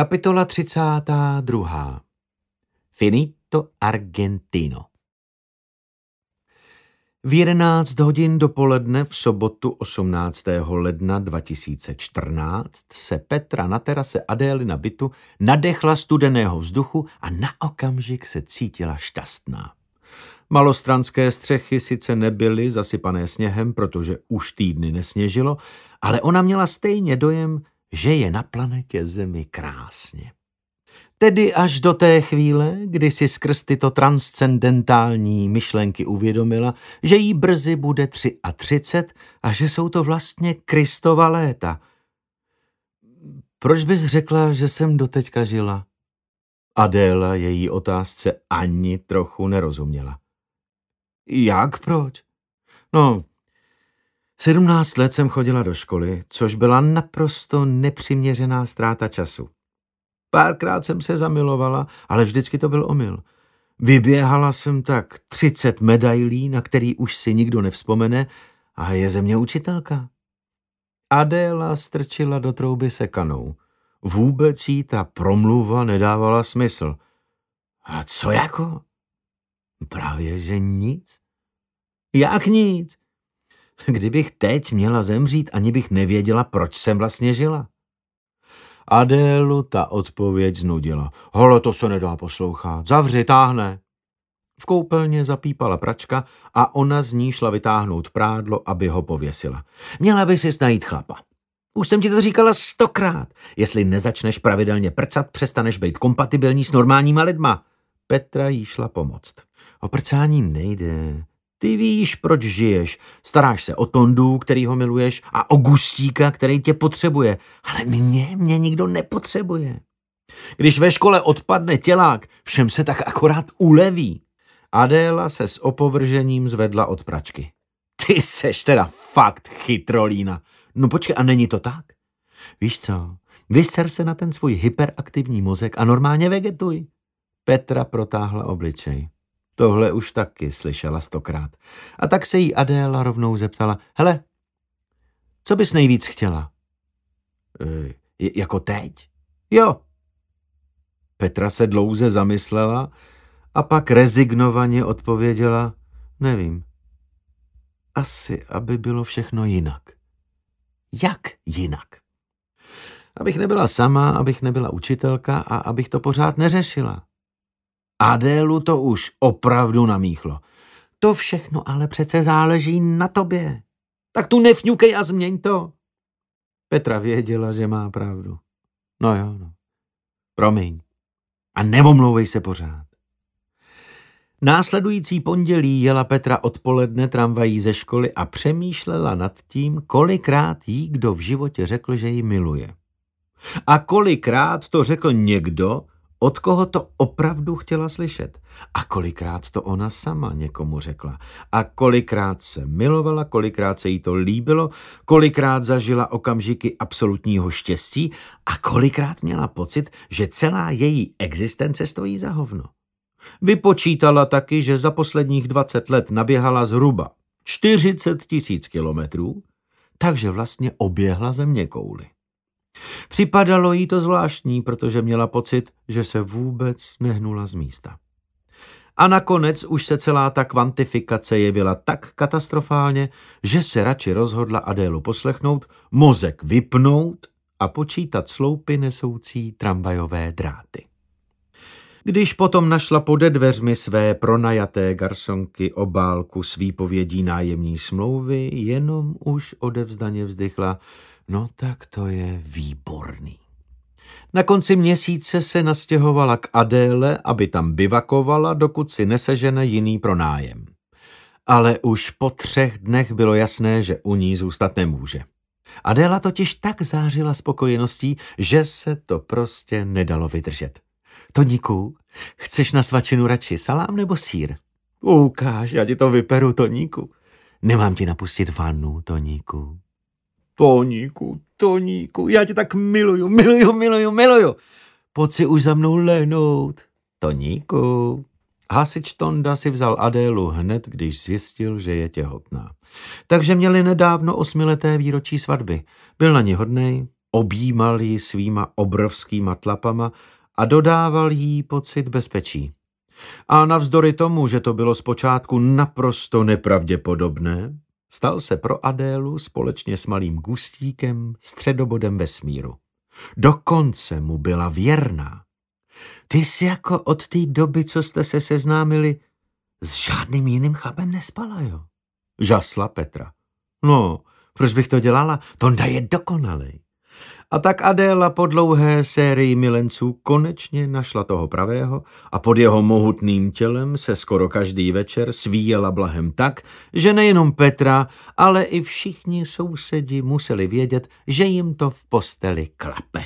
Kapitola 32. Finito Argentino V 11 hodin dopoledne v sobotu 18. ledna 2014 se Petra na terase Adély na bytu nadechla studeného vzduchu a na okamžik se cítila šťastná. Malostranské střechy sice nebyly zasypané sněhem, protože už týdny nesněžilo, ale ona měla stejně dojem, že je na planetě Zemi krásně. Tedy až do té chvíle, kdy si skrz tyto transcendentální myšlenky uvědomila, že jí brzy bude 33 a že jsou to vlastně Kristova léta. Proč bys řekla, že jsem doteďka žila? Adéla její otázce ani trochu nerozuměla. Jak proč? No, sedmnáct let jsem chodila do školy, což byla naprosto nepřiměřená ztráta času. Párkrát jsem se zamilovala, ale vždycky to byl omyl. Vyběhala jsem tak třicet medailí, na který už si nikdo nevzpomene, a je ze mě učitelka. Adéla strčila do trouby sekanou. Vůbec jí ta promluva nedávala smysl. A co jako? Právě, že nic. Jak nic? Kdybych teď měla zemřít, ani bych nevěděla, proč jsem vlastně žila. Adélu ta odpověď znudila. Holo, to se nedá poslouchat. Zavři, táhne. V koupelně zapípala pračka a ona z ní šla vytáhnout prádlo, aby ho pověsila. Měla by si najít chlapa. Už jsem ti to říkala stokrát. Jestli nezačneš pravidelně prcat, přestaneš být kompatibilní s normálníma lidma. Petra jí šla pomoct. O prcání nejde. Ty víš, proč žiješ. Staráš se o Tondu, který ho miluješ, a o Gustíka, který tě potřebuje. Ale mě, mě nikdo nepotřebuje. Když ve škole odpadne tělák, všem se tak akorát uleví. Adéla se s opovržením zvedla od pračky. Ty seš teda fakt chytrolína. No počkej, a není to tak? Víš co, vyser se na ten svůj hyperaktivní mozek a normálně vegetuj. Petra protáhla obličej. Tohle už taky slyšela stokrát. A tak se jí Adéla rovnou zeptala, hele, co bys nejvíc chtěla? E, jako teď? Jo. Petra se dlouze zamyslela a pak rezignovaně odpověděla, nevím. Asi, aby bylo všechno jinak. Jak jinak? Abych nebyla sama, abych nebyla učitelka a abych to pořád neřešila. Adélu to už opravdu namíchlo. To všechno ale přece záleží na tobě. Tak tu nefňukej a změň to. Petra věděla, že má pravdu. No jo, no. Promiň. A nevomlouvej se pořád. Následující pondělí jela Petra odpoledne tramvají ze školy a přemýšlela nad tím, kolikrát jí kdo v životě řekl, že ji miluje. A kolikrát to řekl někdo, od koho to opravdu chtěla slyšet. A kolikrát to ona sama někomu řekla. A kolikrát se milovala, kolikrát se jí to líbilo, kolikrát zažila okamžiky absolutního štěstí a kolikrát měla pocit, že celá její existence stojí za hovno. Vypočítala taky, že za posledních 20 let naběhala zhruba 40 tisíc kilometrů, takže vlastně oběhla země kouly. Připadalo jí to zvláštní, protože měla pocit, že se vůbec nehnula z místa. A nakonec už se celá ta kvantifikace jevila tak katastrofálně, že se radši rozhodla Adélu poslechnout, mozek vypnout a počítat sloupy nesoucí tramvajové dráty. Když potom našla pode dveřmi své pronajaté garsonky obálku s výpovědí nájemní smlouvy, jenom už odevzdaně vzdychla – No tak to je výborný. Na konci měsíce se nastěhovala k Adéle, aby tam bivakovala, dokud si nesežene jiný pronájem. Ale už po třech dnech bylo jasné, že u ní zůstat nemůže. Adéla totiž tak zářila spokojeností, že se to prostě nedalo vydržet. Toníku, chceš na svačinu radši salám nebo sír? Ukáž, já ti to vyperu, Toníku. Nemám ti napustit vanu, Toníku. Toníku, Toníku, já tě tak miluju, miluju, miluju, miluju. Pojď si už za mnou lehnout. Toníku. Hasič Tonda si vzal Adélu hned, když zjistil, že je těhotná. Takže měli nedávno osmileté výročí svatby. Byl na ní hodnej, objímal ji svýma obrovskýma tlapama a dodával jí pocit bezpečí. A navzdory tomu, že to bylo zpočátku naprosto nepravděpodobné, stal se pro Adélu společně s malým Gustíkem středobodem vesmíru. Dokonce mu byla věrná. Ty jsi jako od té doby, co jste se seznámili, s žádným jiným chlapem nespala, jo? Žasla Petra. No, proč bych to dělala? Tonda je dokonalej. A tak Adéla po dlouhé sérii milenců konečně našla toho pravého a pod jeho mohutným tělem se skoro každý večer svíjela blahem tak, že nejenom Petra, ale i všichni sousedi museli vědět, že jim to v posteli klape.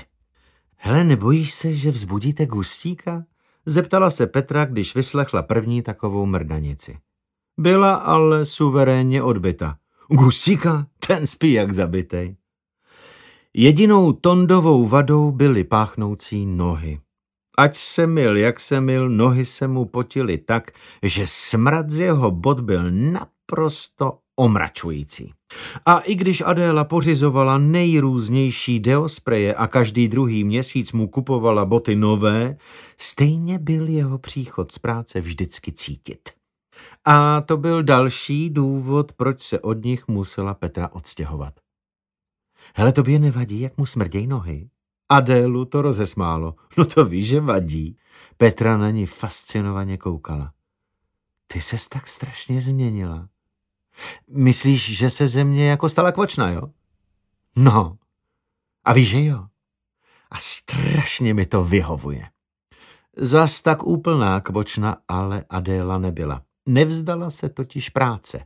Hele, nebojíš se, že vzbudíte Gustíka? Zeptala se Petra, když vyslechla první takovou mrdanici. Byla ale suverénně odbyta. Gustíka? Ten spí jak zabitej. Jedinou tondovou vadou byly páchnoucí nohy. Ať se mil, jak se mil, nohy se mu potily tak, že smrad z jeho bod byl naprosto omračující. A i když Adéla pořizovala nejrůznější deospreje a každý druhý měsíc mu kupovala boty nové, stejně byl jeho příchod z práce vždycky cítit. A to byl další důvod, proč se od nich musela Petra odstěhovat. Hele, tobě nevadí, jak mu smrděj nohy? Adélu to rozesmálo. No to víš, že vadí. Petra na ní fascinovaně koukala. Ty ses tak strašně změnila. Myslíš, že se ze mě jako stala kvočna, jo? No. A víš, že jo? A strašně mi to vyhovuje. Zas tak úplná kvočna ale Adéla nebyla. Nevzdala se totiž práce.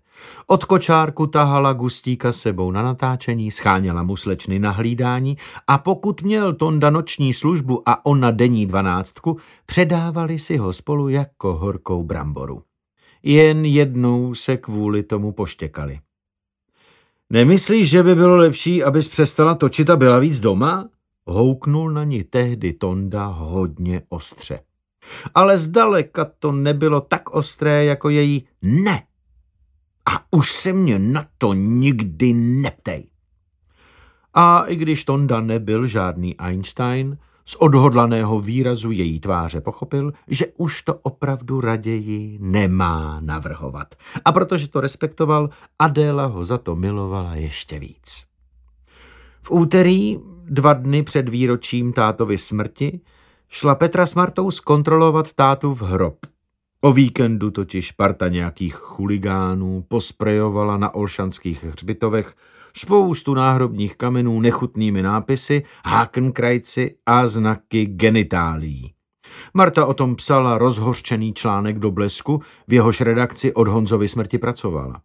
Od kočárku tahala Gustíka sebou na natáčení, scháněla mu slečny na hlídání a pokud měl Tonda noční službu a ona denní dvanáctku, předávali si ho spolu jako horkou bramboru. Jen jednou se kvůli tomu poštěkali. Nemyslíš, že by bylo lepší, abys přestala točit a byla víc doma? Houknul na ní tehdy Tonda hodně ostře ale zdaleka to nebylo tak ostré jako její ne. A už se mě na to nikdy neptej. A i když Tonda nebyl žádný Einstein, z odhodlaného výrazu její tváře pochopil, že už to opravdu raději nemá navrhovat. A protože to respektoval, Adéla ho za to milovala ještě víc. V úterý, dva dny před výročím tátovy smrti, šla Petra s Martou zkontrolovat tátu v hrob. O víkendu totiž parta nějakých chuligánů posprejovala na olšanských hřbitovech spoustu náhrobních kamenů nechutnými nápisy, hákenkrajci a znaky genitálí. Marta o tom psala rozhořčený článek do blesku, v jehož redakci od Honzovy smrti pracovala.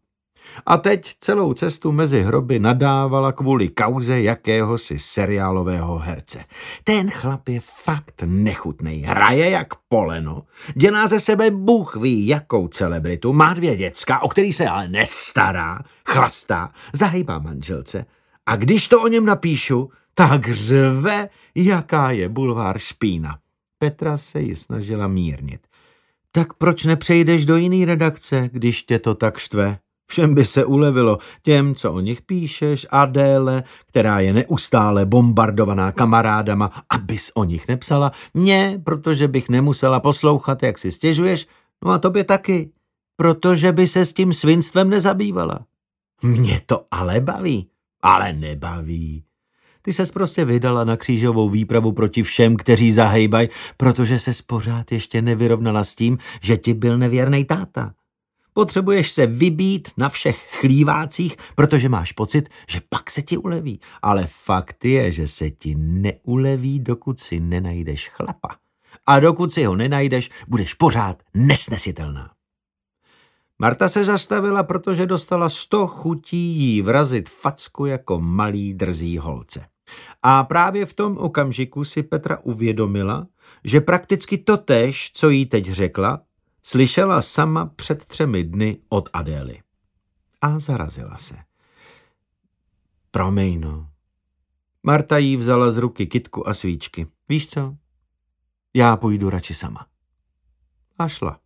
A teď celou cestu mezi hroby nadávala kvůli kauze jakéhosi seriálového herce. Ten chlap je fakt nechutný, hraje jak poleno, dělá ze sebe Bůh ví jakou celebritu, má dvě děcka, o který se ale nestará, chlastá, zahýbá manželce. A když to o něm napíšu, tak řve, jaká je bulvár špína. Petra se ji snažila mírnit. Tak proč nepřejdeš do jiný redakce, když tě to tak štve? Všem by se ulevilo těm, co o nich píšeš, Adéle, která je neustále bombardovaná kamarádama, abys o nich nepsala, mně, protože bych nemusela poslouchat, jak si stěžuješ, no a tobě taky, protože by se s tím svinstvem nezabývala. Mě to ale baví, ale nebaví. Ty ses prostě vydala na křížovou výpravu proti všem, kteří zahejbaj, protože se pořád ještě nevyrovnala s tím, že ti byl nevěrný táta. Potřebuješ se vybít na všech chlívácích, protože máš pocit, že pak se ti uleví. Ale fakt je, že se ti neuleví, dokud si nenajdeš chlapa. A dokud si ho nenajdeš, budeš pořád nesnesitelná. Marta se zastavila, protože dostala sto chutí jí vrazit facku jako malý drzý holce. A právě v tom okamžiku si Petra uvědomila, že prakticky to tež, co jí teď řekla, Slyšela sama před třemi dny od Adély. A zarazila se. Promiň, no. Marta jí vzala z ruky kitku a svíčky. Víš co? Já půjdu radši sama. A šla.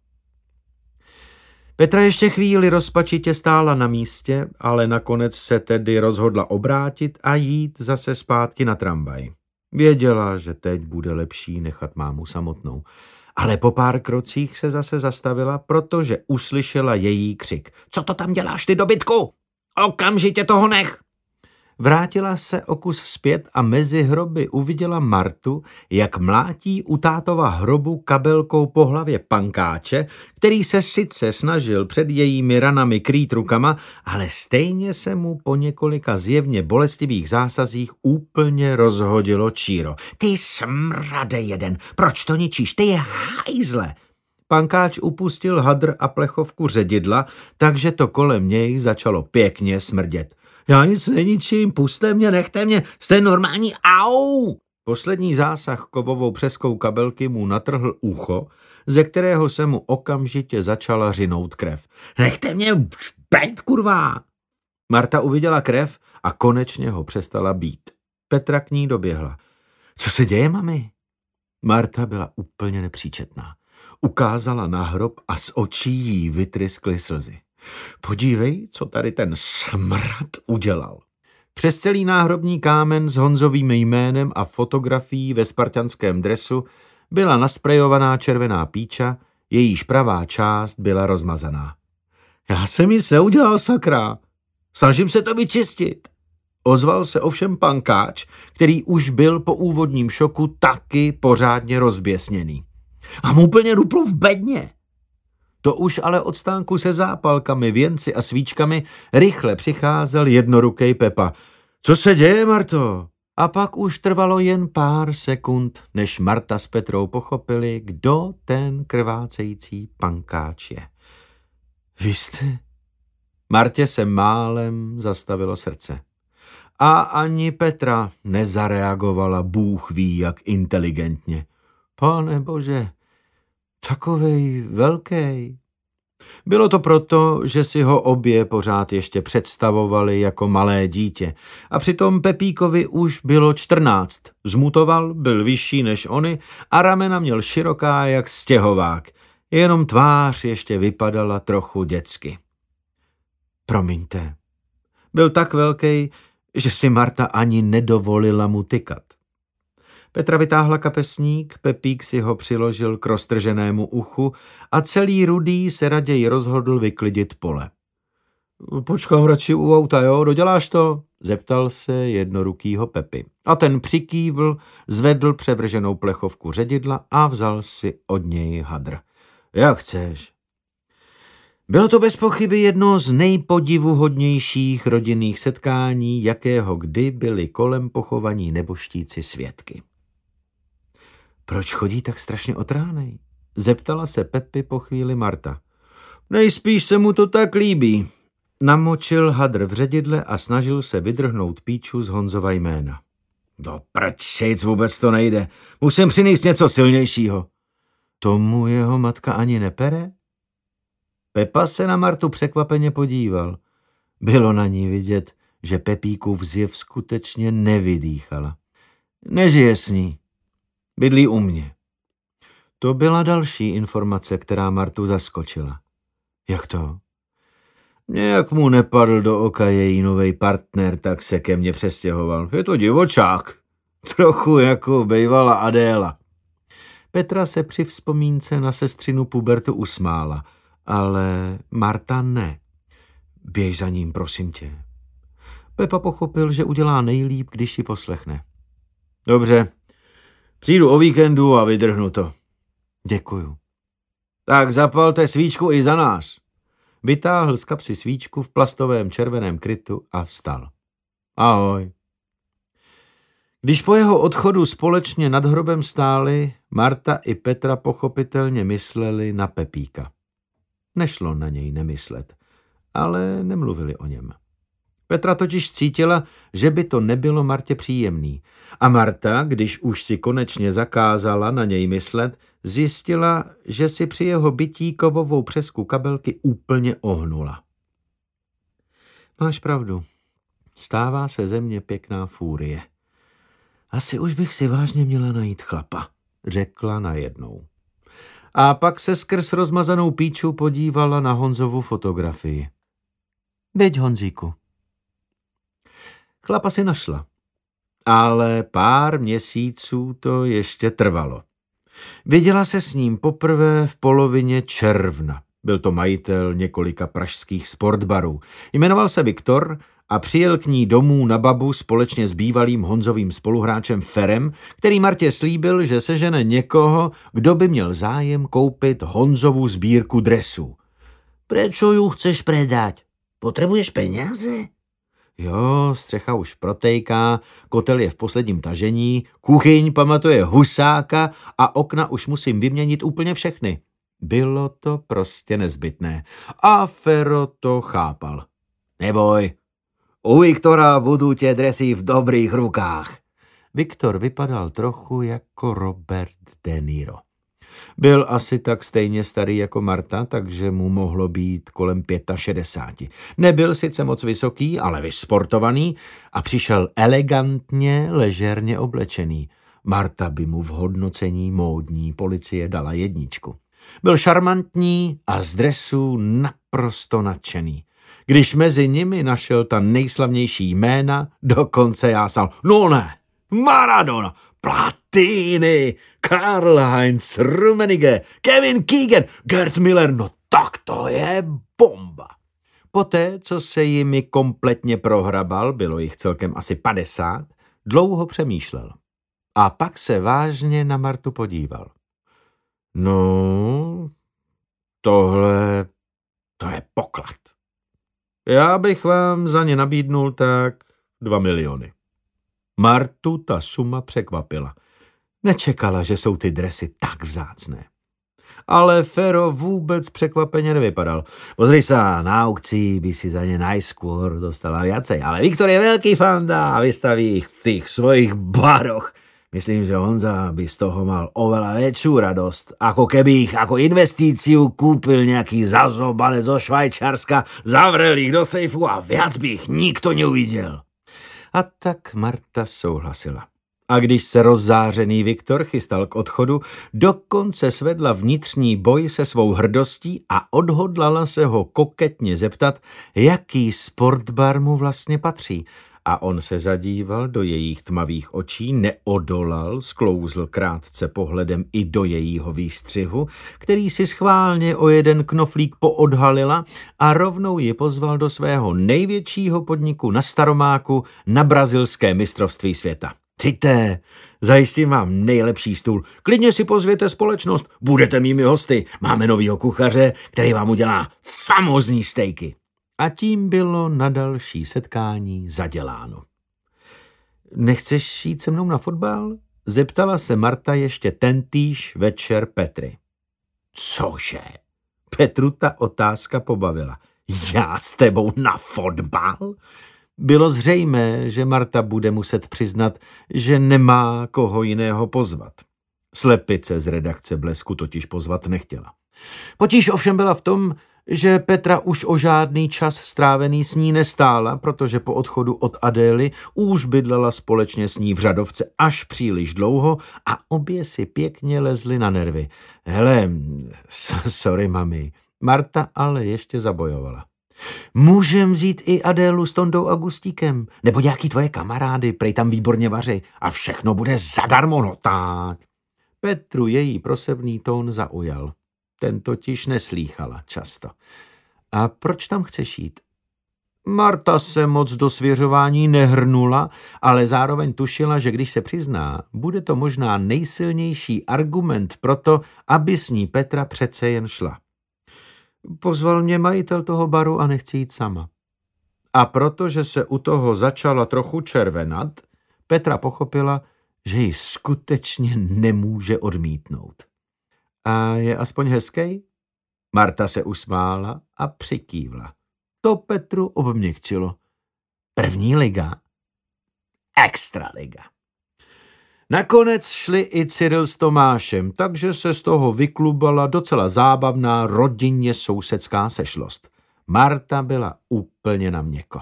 Petra ještě chvíli rozpačitě stála na místě, ale nakonec se tedy rozhodla obrátit a jít zase zpátky na tramvaj. Věděla, že teď bude lepší nechat mámu samotnou. Ale po pár krocích se zase zastavila, protože uslyšela její křik. Co to tam děláš, ty dobytku? Okamžitě toho nech! Vrátila se o kus zpět a mezi hroby uviděla Martu, jak mlátí u tátova hrobu kabelkou po hlavě pankáče, který se sice snažil před jejími ranami krýt rukama, ale stejně se mu po několika zjevně bolestivých zásazích úplně rozhodilo číro. Ty smrade jeden, proč to ničíš? Ty je hajzle! Pankáč upustil hadr a plechovku ředidla, takže to kolem něj začalo pěkně smrdět. Já nic neničím, puste mě, nechte mě, jste normální, au! Poslední zásah kovovou přeskou kabelky mu natrhl ucho, ze kterého se mu okamžitě začala řinout krev. Nechte mě bejt, kurva! Marta uviděla krev a konečně ho přestala být. Petra k ní doběhla. Co se děje, mami? Marta byla úplně nepříčetná. Ukázala na hrob a z očí jí vytryskly slzy. Podívej, co tady ten smrad udělal. Přes celý náhrobní kámen s Honzovým jménem a fotografií ve spartanském dresu byla nasprejovaná červená píča, jejíž pravá část byla rozmazaná. Já jsem mi se udělal sakra. Snažím se to vyčistit. Ozval se ovšem pankáč, který už byl po úvodním šoku taky pořádně rozběsněný. A mu úplně ruplu v bedně. To už ale od stánku se zápalkami, věnci a svíčkami rychle přicházel jednorukej Pepa. Co se děje, Marto? A pak už trvalo jen pár sekund, než Marta s Petrou pochopili, kdo ten krvácející pankáč je. Vy jste? Martě se málem zastavilo srdce. A ani Petra nezareagovala, Bůh ví, jak inteligentně. Pane bože, Takovej velký. Bylo to proto, že si ho obě pořád ještě představovali jako malé dítě. A přitom Pepíkovi už bylo čtrnáct. Zmutoval, byl vyšší než oni a ramena měl široká jak stěhovák. Jenom tvář ještě vypadala trochu dětsky. Promiňte. Byl tak velký, že si Marta ani nedovolila mu tykat. Petra vytáhla kapesník, Pepík si ho přiložil k roztrženému uchu a celý rudý se raději rozhodl vyklidit pole. Počkám radši u auta, jo, doděláš to? Zeptal se jednorukýho Pepy. A ten přikývl, zvedl převrženou plechovku ředidla a vzal si od něj hadr. Jak chceš. Bylo to bez pochyby jedno z nejpodivuhodnějších rodinných setkání, jakého kdy byli kolem pochovaní neboštíci svědky. Proč chodí tak strašně otránej? Zeptala se Pepy po chvíli Marta. Nejspíš se mu to tak líbí. Namočil hadr v ředidle a snažil se vydrhnout píču z Honzova jména. Do prčejc vůbec to nejde. Musím přinést něco silnějšího. Tomu jeho matka ani nepere? Pepa se na Martu překvapeně podíval. Bylo na ní vidět, že Pepíkův zjev skutečně nevydýchala. Nežije s ní, Bydlí u mě. To byla další informace, která Martu zaskočila. Jak to? Nějak mu nepadl do oka její nový partner, tak se ke mně přestěhoval. Je to divočák. Trochu jako bejvala Adéla. Petra se při vzpomínce na sestřinu Pubertu usmála, ale Marta ne. Běž za ním, prosím tě. Pepa pochopil, že udělá nejlíp, když ji poslechne. Dobře, Přijdu o víkendu a vydrhnu to. Děkuju. Tak zapalte svíčku i za nás. Vytáhl z kapsy svíčku v plastovém červeném krytu a vstal. Ahoj. Když po jeho odchodu společně nad hrobem stáli, Marta i Petra pochopitelně mysleli na Pepíka. Nešlo na něj nemyslet, ale nemluvili o něm. Petra totiž cítila, že by to nebylo Martě příjemný. A Marta, když už si konečně zakázala na něj myslet, zjistila, že si při jeho bytí kovovou přesku kabelky úplně ohnula. Máš pravdu. Stává se ze mě pěkná fúrie. Asi už bych si vážně měla najít chlapa, řekla najednou. A pak se skrz rozmazanou píču podívala na Honzovu fotografii. Byť Honzíku. Chlapa si našla. Ale pár měsíců to ještě trvalo. Viděla se s ním poprvé v polovině června. Byl to majitel několika pražských sportbarů. Jmenoval se Viktor a přijel k ní domů na babu společně s bývalým Honzovým spoluhráčem Ferem, který Martě slíbil, že sežene někoho, kdo by měl zájem koupit Honzovu sbírku dresů. Prečo ju chceš predať? Potrebuješ peniaze? Jo, střecha už protejká, kotel je v posledním tažení, kuchyň pamatuje husáka a okna už musím vyměnit úplně všechny. Bylo to prostě nezbytné. A Fero to chápal. Neboj, u Viktora budou tě dresy v dobrých rukách. Viktor vypadal trochu jako Robert De Niro. Byl asi tak stejně starý jako Marta, takže mu mohlo být kolem 65. Nebyl sice moc vysoký, ale vysportovaný a přišel elegantně, ležerně oblečený. Marta by mu v hodnocení módní policie dala jedničku. Byl šarmantní a z dresu naprosto nadšený. Když mezi nimi našel ta nejslavnější jména, dokonce jásal, no ne, Maradona, Platini, Karl-Heinz Rummenigge, Kevin Keegan, Gerd Miller, no tak to je bomba. Poté, co se jimi kompletně prohrabal, bylo jich celkem asi 50, dlouho přemýšlel. A pak se vážně na Martu podíval. No, tohle, to je poklad. Já bych vám za ně nabídnul tak dva miliony. Martu ta suma překvapila. Nečekala, že jsou ty dresy tak vzácné. Ale Fero vůbec překvapeně nevypadal. Pozri se, na aukci by si za ně najskôr dostala viacej. Ale Viktor je velký fanda a vystaví ich v tých svojich baroch. Myslím, že Honza by z toho mal oveľa väčšiu radosť, ako keby ich ako investíciu kúpil nejaký zazobanec zo Švajčarska, zavrel ich do sejfu a viac by ich nikto neuvidel. A tak Marta souhlasila. A když se rozzářený Viktor chystal k odchodu, dokonce svedla vnitřní boj se svou hrdostí a odhodlala se ho koketně zeptat, jaký sportbar mu vlastně patří – a on se zadíval do jejich tmavých očí, neodolal, sklouzl krátce pohledem i do jejího výstřihu, který si schválně o jeden knoflík poodhalila a rovnou ji pozval do svého největšího podniku na Staromáku na brazilské mistrovství světa. Přijďte, zajistím vám nejlepší stůl. Klidně si pozvěte společnost, budete mými hosty. Máme novýho kuchaře, který vám udělá famózní stejky. A tím bylo na další setkání zaděláno. Nechceš jít se mnou na fotbal? Zeptala se Marta ještě tentýž večer Petry. Cože? Petru ta otázka pobavila. Já s tebou na fotbal? Bylo zřejmé, že Marta bude muset přiznat, že nemá koho jiného pozvat. Slepice z redakce Blesku totiž pozvat nechtěla. Potíž ovšem byla v tom, že Petra už o žádný čas strávený s ní nestála, protože po odchodu od Adély už bydlela společně s ní v řadovce až příliš dlouho a obě si pěkně lezly na nervy. Hele, sorry mami, Marta ale ještě zabojovala. Můžem vzít i Adélu s Tondou a Gustíkem, nebo nějaký tvoje kamarády, prej tam výborně vaři a všechno bude zadarmo, no tak. Petru její prosebný tón zaujal. Ten totiž neslýchala často. A proč tam chceš jít? Marta se moc do svěřování nehrnula, ale zároveň tušila, že když se přizná, bude to možná nejsilnější argument pro to, aby s ní Petra přece jen šla. Pozval mě majitel toho baru a nechci jít sama. A protože se u toho začala trochu červenat, Petra pochopila, že ji skutečně nemůže odmítnout. A je aspoň hezký? Marta se usmála a přikývla. To Petru obměkčilo. První liga? Extra liga. Nakonec šli i Cyril s Tomášem, takže se z toho vyklubala docela zábavná rodinně sousedská sešlost. Marta byla úplně na měko.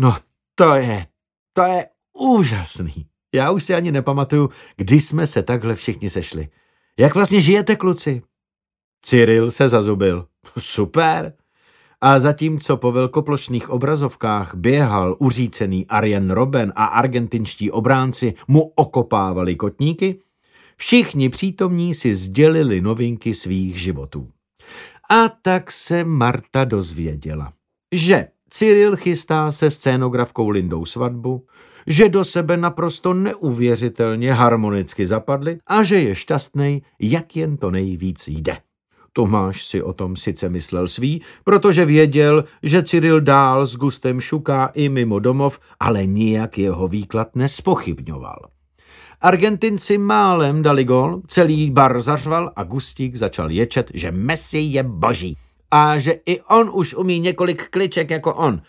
No to je, to je úžasný. Já už si ani nepamatuju, kdy jsme se takhle všichni sešli. Jak vlastně žijete, kluci? Cyril se zazubil. Super. A zatímco po velkoplošných obrazovkách běhal uřícený Arjen Robben a argentinští obránci mu okopávali kotníky, všichni přítomní si sdělili novinky svých životů. A tak se Marta dozvěděla, že Cyril chystá se scénografkou Lindou svatbu, že do sebe naprosto neuvěřitelně harmonicky zapadli a že je šťastný, jak jen to nejvíc jde. Tomáš si o tom sice myslel svý, protože věděl, že Cyril dál s Gustem šuká i mimo domov, ale nijak jeho výklad nespochybňoval. Argentinci málem dali gol, celý bar zařval a Gustík začal ječet, že Messi je boží a že i on už umí několik kliček jako on.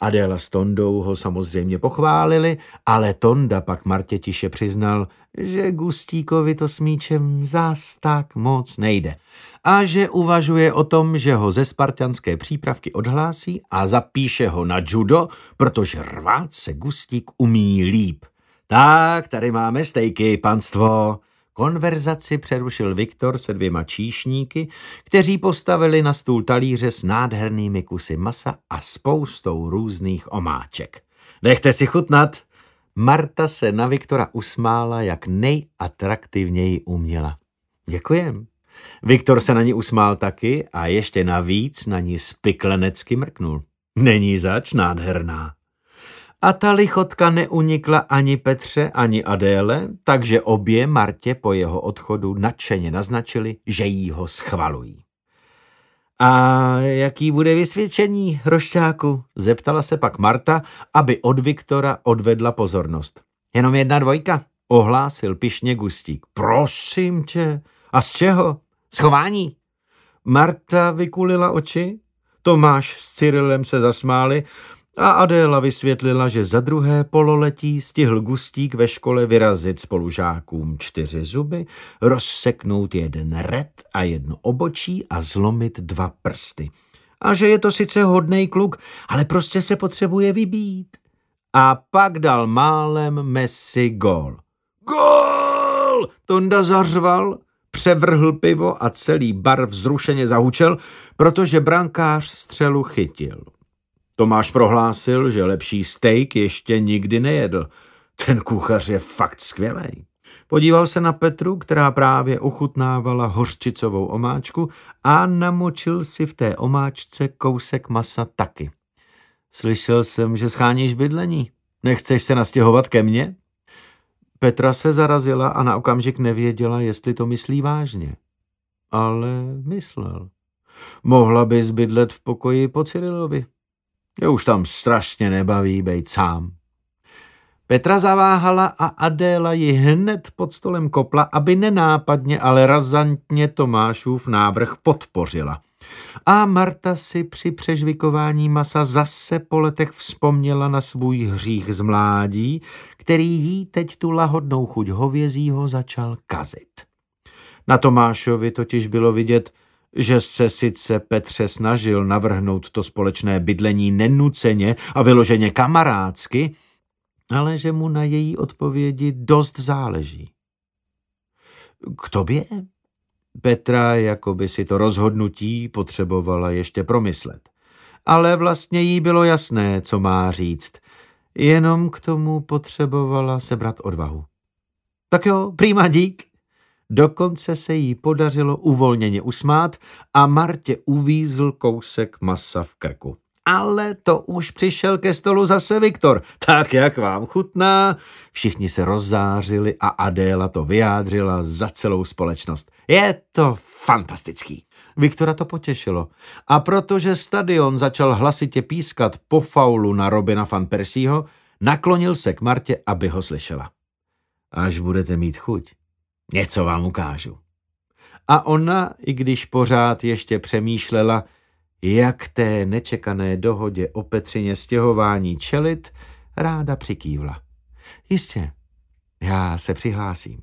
Adéla s Tondou ho samozřejmě pochválili, ale Tonda pak Martě tiše přiznal, že Gustíkovi to s míčem zas tak moc nejde a že uvažuje o tom, že ho ze spartianské přípravky odhlásí a zapíše ho na judo, protože rvát se Gustík umí líp. Tak, tady máme stejky, panstvo. Konverzaci přerušil Viktor se dvěma číšníky, kteří postavili na stůl talíře s nádhernými kusy masa a spoustou různých omáček. Nechte si chutnat. Marta se na Viktora usmála, jak nejatraktivněji uměla. Děkujem. Viktor se na ní usmál taky a ještě navíc na ní spiklenecky mrknul. Není zač nádherná. A ta lichotka neunikla ani Petře, ani Adéle, takže obě Martě po jeho odchodu nadšeně naznačili, že jí ho schvalují. A jaký bude vysvědčení, rošťáku? Zeptala se pak Marta, aby od Viktora odvedla pozornost. Jenom jedna dvojka, ohlásil pišně Gustík. Prosím tě, a z čeho? Schování. Marta vykulila oči, Tomáš s Cyrilem se zasmáli a Adéla vysvětlila, že za druhé pololetí stihl Gustík ve škole vyrazit spolužákům čtyři zuby, rozseknout jeden red a jedno obočí a zlomit dva prsty. A že je to sice hodnej kluk, ale prostě se potřebuje vybít. A pak dal málem Messi gol. Gol! Tonda zařval převrhl pivo a celý bar vzrušeně zahučel, protože brankář střelu chytil. Tomáš prohlásil, že lepší steak ještě nikdy nejedl. Ten kuchař je fakt skvělý. Podíval se na Petru, která právě ochutnávala hořčicovou omáčku a namočil si v té omáčce kousek masa taky. Slyšel jsem, že scháníš bydlení. Nechceš se nastěhovat ke mně? Petra se zarazila a na okamžik nevěděla, jestli to myslí vážně. Ale myslel. Mohla bys bydlet v pokoji po Cyrilovi. Je už tam strašně nebaví být sám. Petra zaváhala a Adéla ji hned pod stolem kopla, aby nenápadně, ale razantně Tomášův návrh podpořila. A Marta si při přežvikování masa zase po letech vzpomněla na svůj hřích z mládí, který jí teď tu lahodnou chuť hovězího začal kazit. Na Tomášovi totiž bylo vidět, že se sice Petře snažil navrhnout to společné bydlení nenuceně a vyloženě kamarádsky, ale že mu na její odpovědi dost záleží. K tobě? Petra jako by si to rozhodnutí potřebovala ještě promyslet. Ale vlastně jí bylo jasné, co má říct. Jenom k tomu potřebovala sebrat odvahu. Tak jo, prýma dík. Dokonce se jí podařilo uvolněně usmát a Martě uvízl kousek masa v krku. Ale to už přišel ke stolu zase Viktor. Tak jak vám chutná? Všichni se rozzářili a Adéla to vyjádřila za celou společnost. Je to fantastický. Viktora to potěšilo. A protože stadion začal hlasitě pískat po faulu na Robina van Persieho, naklonil se k Martě, aby ho slyšela. Až budete mít chuť, něco vám ukážu. A ona, i když pořád ještě přemýšlela, jak té nečekané dohodě o Petřině stěhování čelit, ráda přikývla. Jistě, já se přihlásím.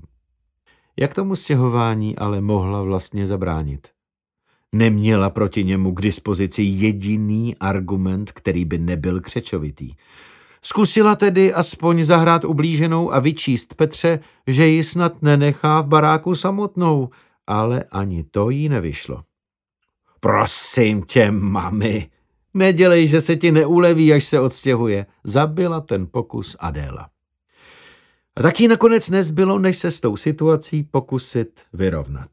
Jak tomu stěhování ale mohla vlastně zabránit? Neměla proti němu k dispozici jediný argument, který by nebyl křečovitý. Zkusila tedy aspoň zahrát ublíženou a vyčíst Petře, že ji snad nenechá v baráku samotnou, ale ani to jí nevyšlo. Prosím tě, mami, nedělej, že se ti neuleví, až se odstěhuje. Zabila ten pokus Adéla. A taky nakonec nezbylo, než se s tou situací pokusit vyrovnat.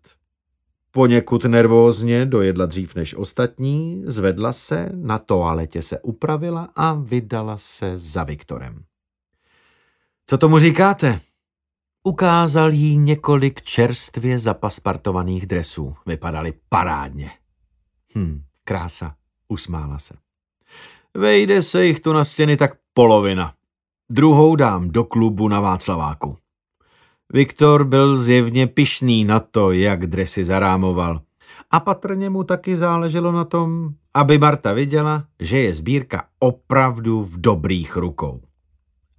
Poněkud nervózně dojedla dřív než ostatní, zvedla se, na toaletě se upravila a vydala se za Viktorem. Co tomu říkáte? Ukázal jí několik čerstvě zapaspartovaných dresů. Vypadaly parádně. Hm, krása, usmála se. Vejde se jich tu na stěny tak polovina. Druhou dám do klubu na Václaváku. Viktor byl zjevně pišný na to, jak dresy zarámoval. A patrně mu taky záleželo na tom, aby Marta viděla, že je sbírka opravdu v dobrých rukou.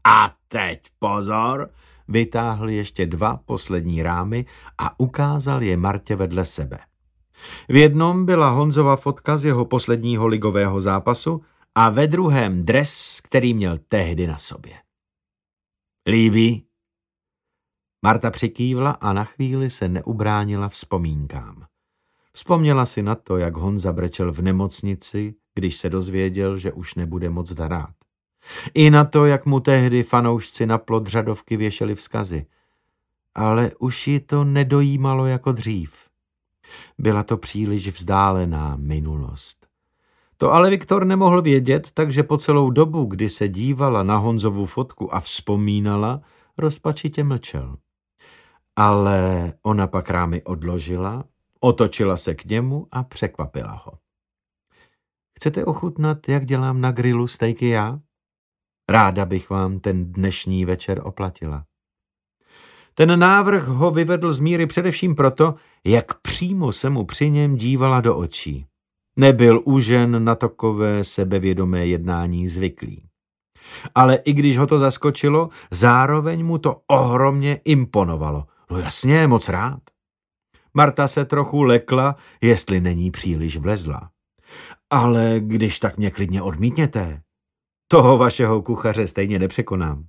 A teď pozor, vytáhl ještě dva poslední rámy a ukázal je Martě vedle sebe. V jednom byla Honzova fotka z jeho posledního ligového zápasu a ve druhém dres, který měl tehdy na sobě. Líbí? Marta přikývla a na chvíli se neubránila vzpomínkám. Vzpomněla si na to, jak Honza brečel v nemocnici, když se dozvěděl, že už nebude moc hrát. I na to, jak mu tehdy fanoušci na plot řadovky věšeli vzkazy. Ale už ji to nedojímalo jako dřív. Byla to příliš vzdálená minulost. To ale Viktor nemohl vědět, takže po celou dobu, kdy se dívala na Honzovu fotku a vzpomínala, rozpačitě mlčel. Ale ona pak rámy odložila, otočila se k němu a překvapila ho. Chcete ochutnat, jak dělám na grilu stejky já? Ráda bych vám ten dnešní večer oplatila. Ten návrh ho vyvedl z míry především proto, jak přímo se mu při něm dívala do očí. Nebyl u žen na takové sebevědomé jednání zvyklý. Ale i když ho to zaskočilo, zároveň mu to ohromně imponovalo. No jasně, moc rád. Marta se trochu lekla, jestli není příliš vlezla. Ale když tak mě klidně odmítněte, toho vašeho kuchaře stejně nepřekonám.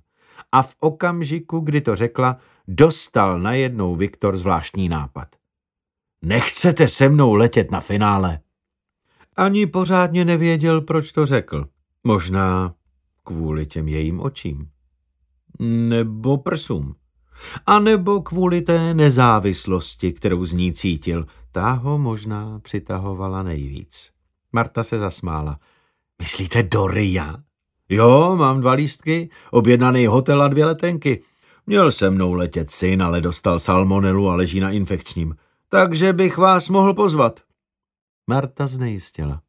A v okamžiku, kdy to řekla, dostal najednou Viktor zvláštní nápad. Nechcete se mnou letět na finále? Ani pořádně nevěděl, proč to řekl. Možná kvůli těm jejím očím. Nebo prsům. A nebo kvůli té nezávislosti, kterou z ní cítil. Ta ho možná přitahovala nejvíc. Marta se zasmála. Myslíte do Ria? Jo, mám dva lístky, objednaný hotel a dvě letenky. Měl se mnou letět syn, ale dostal salmonelu a leží na infekčním. Takže bych vás mohl pozvat. Marta znejistila.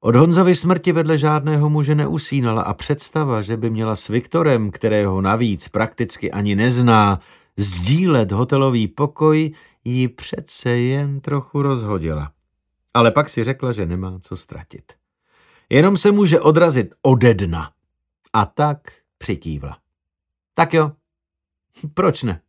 Od Honzovy smrti vedle žádného muže neusínala a představa, že by měla s Viktorem, kterého navíc prakticky ani nezná, sdílet hotelový pokoj, ji přece jen trochu rozhodila. Ale pak si řekla, že nemá co ztratit. Jenom se může odrazit ode dna. A tak přikývla. Tak jo, proč ne?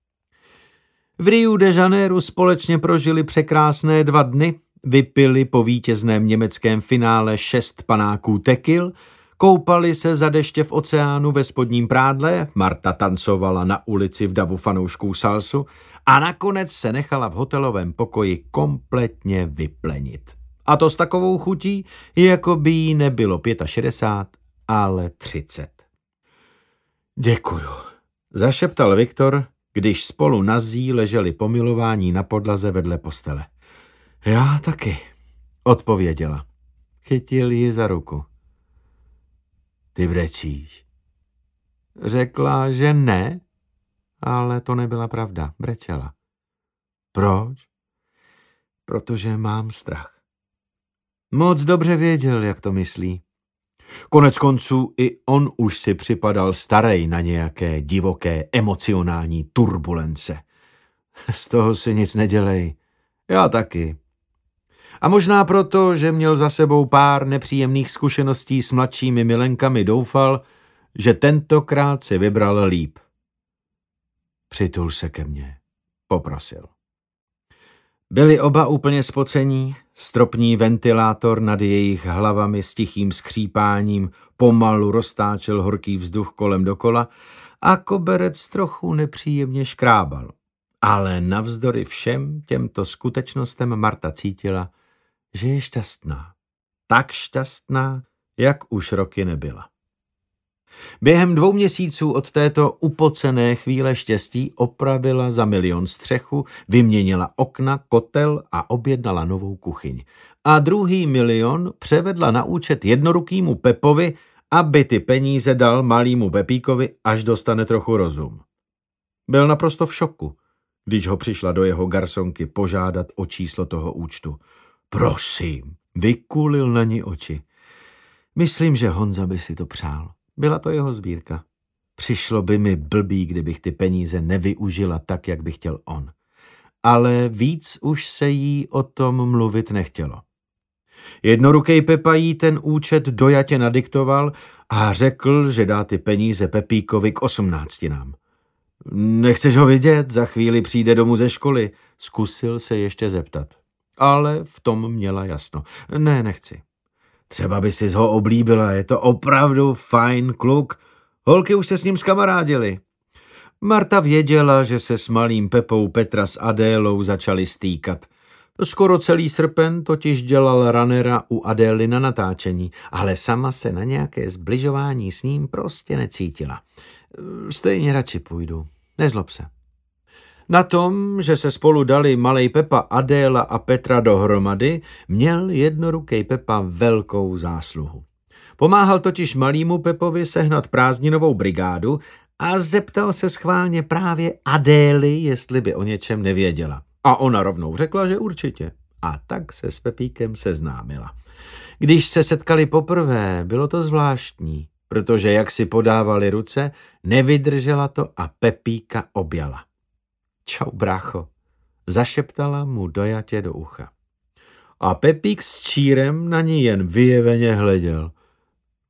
V Rio de Janeiro společně prožili překrásné dva dny, vypili po vítězném německém finále šest panáků tekil, koupali se za deště v oceánu ve spodním prádle, Marta tancovala na ulici v davu fanoušků salsu a nakonec se nechala v hotelovém pokoji kompletně vyplenit. A to s takovou chutí, jako by jí nebylo 65, ale 30. Děkuju, zašeptal Viktor, když spolu nazí leželi pomilování na podlaze vedle postele. Já taky, odpověděla. Chytil ji za ruku. Ty brečíš. Řekla, že ne, ale to nebyla pravda, brečela. Proč? Protože mám strach. Moc dobře věděl, jak to myslí. Konec konců i on už si připadal starej na nějaké divoké emocionální turbulence. Z toho si nic nedělej. Já taky. A možná proto, že měl za sebou pár nepříjemných zkušeností s mladšími milenkami, doufal, že tentokrát si vybral líp. Přitul se ke mně, poprosil. Byli oba úplně spocení, stropní ventilátor nad jejich hlavami s tichým skřípáním pomalu roztáčel horký vzduch kolem dokola a koberec trochu nepříjemně škrábal. Ale navzdory všem těmto skutečnostem Marta cítila, že je šťastná. Tak šťastná, jak už roky nebyla. Během dvou měsíců od této upocené chvíle štěstí opravila za milion střechu, vyměnila okna, kotel a objednala novou kuchyň. A druhý milion převedla na účet jednorukýmu Pepovi, aby ty peníze dal malýmu Pepíkovi, až dostane trochu rozum. Byl naprosto v šoku, když ho přišla do jeho garsonky požádat o číslo toho účtu. Prosím, vykulil na ní oči. Myslím, že Honza by si to přál. Byla to jeho sbírka. Přišlo by mi blbý, kdybych ty peníze nevyužila tak, jak by chtěl on. Ale víc už se jí o tom mluvit nechtělo. Jednorukej Pepa jí ten účet dojatě nadiktoval a řekl, že dá ty peníze Pepíkovi k osmnáctinám. Nechceš ho vidět, za chvíli přijde domů ze školy. Zkusil se ještě zeptat. Ale v tom měla jasno. Ne, nechci. Třeba by si ho oblíbila, je to opravdu fajn kluk. Holky už se s ním skamarádili. Marta věděla, že se s malým Pepou Petra s Adélou začali stýkat. Skoro celý srpen totiž dělal ranera u Adély na natáčení, ale sama se na nějaké zbližování s ním prostě necítila. Stejně radši půjdu, nezlob se. Na tom, že se spolu dali malej Pepa Adéla a Petra dohromady, měl jednorukej Pepa velkou zásluhu. Pomáhal totiž malýmu Pepovi sehnat prázdninovou brigádu a zeptal se schválně právě Adély, jestli by o něčem nevěděla. A ona rovnou řekla, že určitě. A tak se s Pepíkem seznámila. Když se setkali poprvé, bylo to zvláštní, protože jak si podávali ruce, nevydržela to a Pepíka objala. Čau, brácho, zašeptala mu dojatě do ucha. A Pepík s čírem na ní jen vyjeveně hleděl.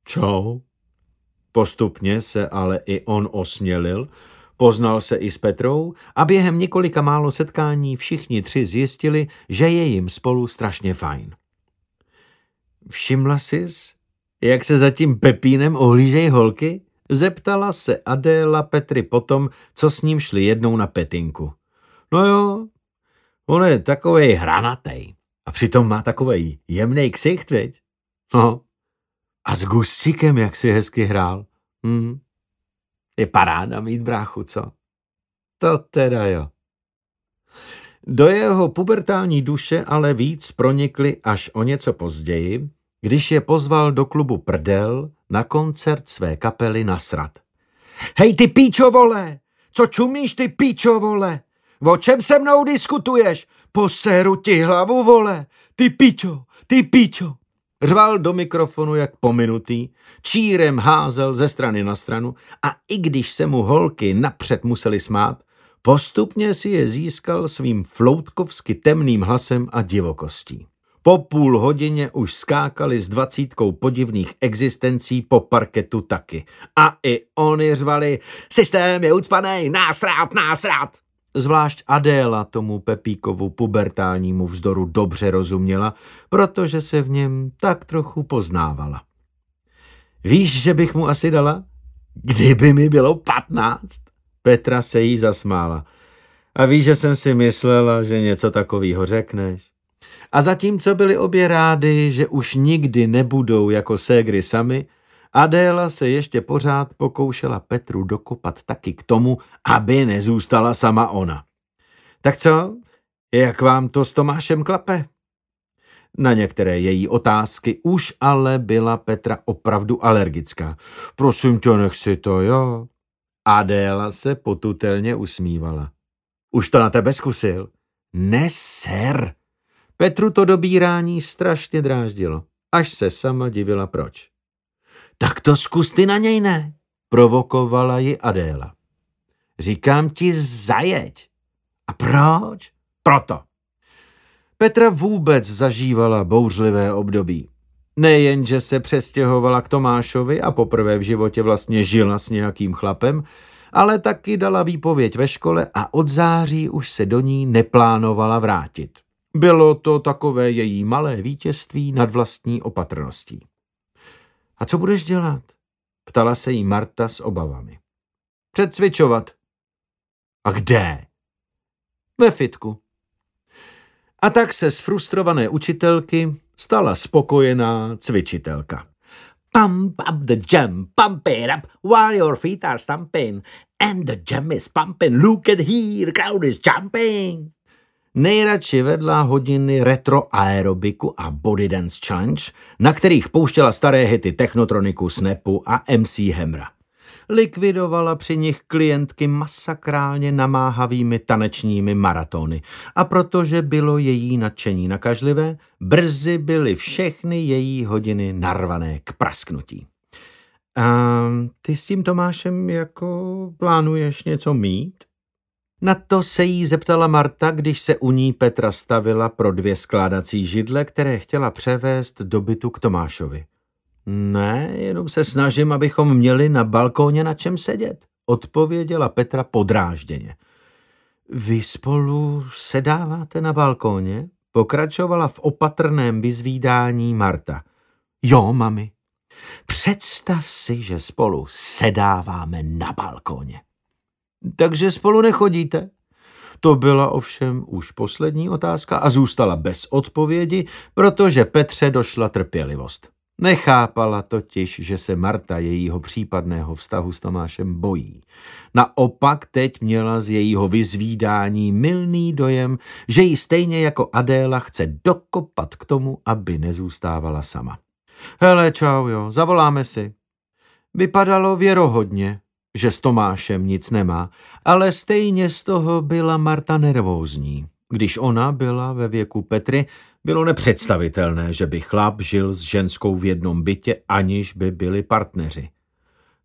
Čau. Postupně se ale i on osmělil, poznal se i s Petrou a během několika málo setkání všichni tři zjistili, že je jim spolu strašně fajn. Všimla sis, jak se za tím Pepínem ohlížej holky? Zeptala se Adéla Petry potom, co s ním šli jednou na petinku. No jo, on je takovej hranatej a přitom má takovej jemný ksicht, veď? No. A s Gusíkem, jak si hezky hrál. Hm. Je paráda mít bráchu, co? To teda jo. Do jeho pubertální duše ale víc pronikly až o něco později, když je pozval do klubu Prdel na koncert své kapely Nasrat. Hej ty píčo vole, co čumíš ty píčo vole? O čem se mnou diskutuješ? Poseru ti hlavu vole, ty píčo, ty píčo. Řval do mikrofonu jak pominutý, čírem házel ze strany na stranu a i když se mu holky napřed museli smát, postupně si je získal svým floutkovsky temným hlasem a divokostí. Po půl hodině už skákali s dvacítkou podivných existencí po parketu taky. A i oni řvali, systém je ucpanej, násrát, násrát. Zvlášť Adéla tomu Pepíkovu pubertálnímu vzdoru dobře rozuměla, protože se v něm tak trochu poznávala. Víš, že bych mu asi dala? Kdyby mi bylo patnáct? Petra se jí zasmála. A víš, že jsem si myslela, že něco takového řekneš? A zatímco byli obě rády, že už nikdy nebudou jako ségry sami, Adéla se ještě pořád pokoušela Petru dokopat taky k tomu, aby nezůstala sama ona. Tak co, jak vám to s Tomášem klape? Na některé její otázky už ale byla Petra opravdu alergická. Prosím tě, nech si to, jo. Adéla se potutelně usmívala. Už to na tebe zkusil? Ne, ser. Petru to dobírání strašně dráždilo, až se sama divila proč. Tak to zkus ty na něj ne, provokovala ji Adéla. Říkám ti zajeď. A proč? Proto. Petra vůbec zažívala bouřlivé období. Nejen, že se přestěhovala k Tomášovi a poprvé v životě vlastně žila s nějakým chlapem, ale taky dala výpověď ve škole a od září už se do ní neplánovala vrátit. Bylo to takové její malé vítězství nad vlastní opatrností. A co budeš dělat? Ptala se jí Marta s obavami. Předcvičovat. A kde? Ve fitku. A tak se z frustrované učitelky stala spokojená cvičitelka. Pump up the jam, pump it up while your feet are stamping. And the jam is pumping, look at here, crowd is jumping. Nejradši vedla hodiny retro aerobiku a body dance challenge, na kterých pouštěla staré hity Technotroniku, Snapu a MC Hemra. Likvidovala při nich klientky masakrálně namáhavými tanečními maratony a protože bylo její nadšení nakažlivé, brzy byly všechny její hodiny narvané k prasknutí. A ty s tím Tomášem jako plánuješ něco mít? Na to se jí zeptala Marta, když se u ní Petra stavila pro dvě skládací židle, které chtěla převést do bytu k Tomášovi. Ne, jenom se snažím, abychom měli na balkóně na čem sedět, odpověděla Petra podrážděně. Vy spolu sedáváte na balkóně? Pokračovala v opatrném vyzvídání Marta. Jo, mami. Představ si, že spolu sedáváme na balkóně. Takže spolu nechodíte? To byla ovšem už poslední otázka a zůstala bez odpovědi, protože Petře došla trpělivost. Nechápala totiž, že se Marta jejího případného vztahu s Tomášem bojí. Naopak teď měla z jejího vyzvídání milný dojem, že ji stejně jako Adéla chce dokopat k tomu, aby nezůstávala sama. Hele, čau jo, zavoláme si. Vypadalo věrohodně, že s Tomášem nic nemá, ale stejně z toho byla Marta nervózní. Když ona byla ve věku Petry, bylo nepředstavitelné, že by chlap žil s ženskou v jednom bytě, aniž by byli partneři.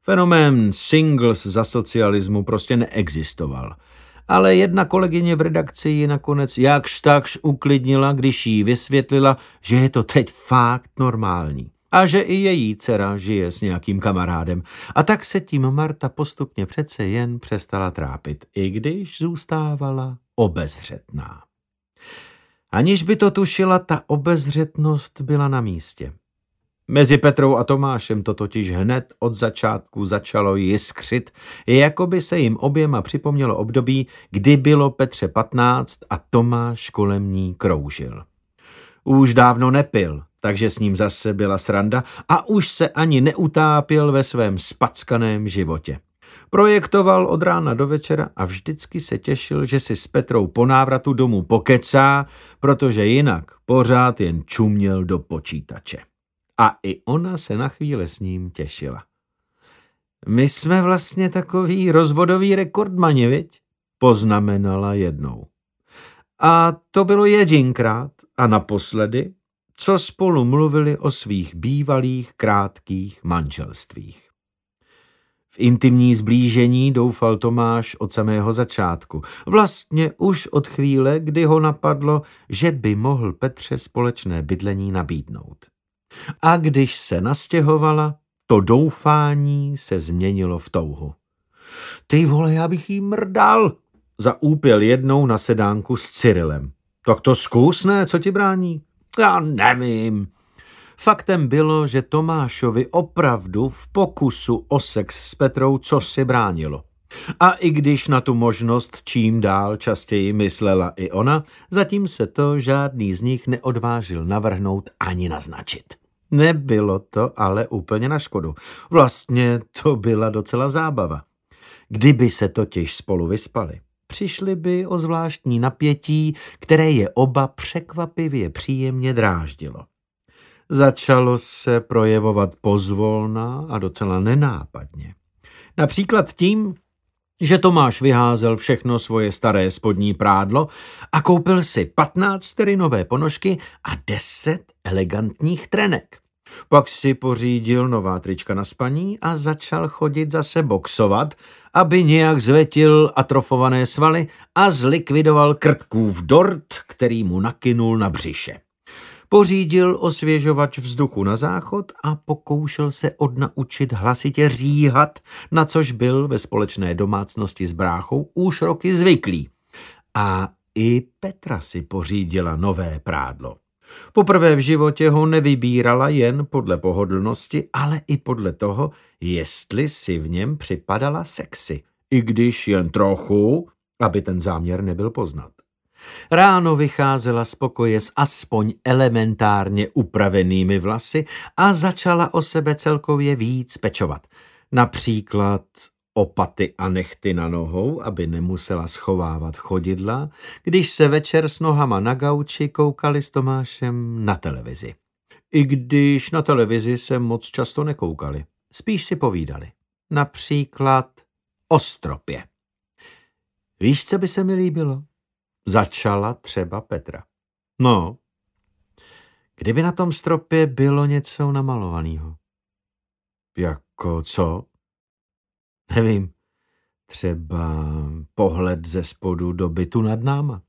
Fenomén singles za socialismu prostě neexistoval. Ale jedna kolegyně v redakci ji nakonec jakž takž uklidnila, když jí vysvětlila, že je to teď fakt normální a že i její dcera žije s nějakým kamarádem. A tak se tím Marta postupně přece jen přestala trápit, i když zůstávala obezřetná. Aniž by to tušila, ta obezřetnost byla na místě. Mezi Petrou a Tomášem to totiž hned od začátku začalo jiskřit, jako by se jim oběma připomnělo období, kdy bylo Petře 15 a Tomáš kolem ní kroužil. Už dávno nepil, takže s ním zase byla sranda a už se ani neutápěl ve svém spackaném životě. Projektoval od rána do večera a vždycky se těšil, že si s Petrou po návratu domů pokecá, protože jinak pořád jen čuměl do počítače. A i ona se na chvíli s ním těšila. My jsme vlastně takový rozvodový rekordmani, viď? Poznamenala jednou. A to bylo jedinkrát a naposledy, co spolu mluvili o svých bývalých krátkých manželstvích. V intimní zblížení doufal Tomáš od samého začátku. Vlastně už od chvíle, kdy ho napadlo, že by mohl Petře společné bydlení nabídnout. A když se nastěhovala, to doufání se změnilo v touhu. Ty vole, já bych jí mrdal, zaúpěl jednou na sedánku s Cyrilem. Tak to zkus, ne, co ti brání? Já nevím. Faktem bylo, že Tomášovi opravdu v pokusu o sex s Petrou co si bránilo. A i když na tu možnost čím dál častěji myslela i ona, zatím se to žádný z nich neodvážil navrhnout ani naznačit. Nebylo to ale úplně na škodu. Vlastně to byla docela zábava. Kdyby se totiž spolu vyspali, přišli by o zvláštní napětí, které je oba překvapivě příjemně dráždilo. Začalo se projevovat pozvolna a docela nenápadně. Například tím, že Tomáš vyházel všechno svoje staré spodní prádlo a koupil si 15 nové ponožky a 10 elegantních trenek. Pak si pořídil nová trička na spaní a začal chodit zase boxovat, aby nějak zvetil atrofované svaly a zlikvidoval krtkův dort, který mu nakynul na břiše. Pořídil osvěžovač vzduchu na záchod a pokoušel se odnaučit hlasitě říhat, na což byl ve společné domácnosti s bráchou už roky zvyklý. A i Petra si pořídila nové prádlo. Poprvé v životě ho nevybírala jen podle pohodlnosti, ale i podle toho, jestli si v něm připadala sexy, i když jen trochu, aby ten záměr nebyl poznat. Ráno vycházela z pokoje s aspoň elementárně upravenými vlasy a začala o sebe celkově víc pečovat. Například opaty a nechty na nohou, aby nemusela schovávat chodidla, když se večer s nohama na gauči koukali s Tomášem na televizi. I když na televizi se moc často nekoukali, spíš si povídali. Například o stropě. Víš, co by se mi líbilo? Začala třeba Petra. No, kdyby na tom stropě bylo něco namalovaného. Jako co? Nevím, třeba pohled ze spodu do bytu nad náma.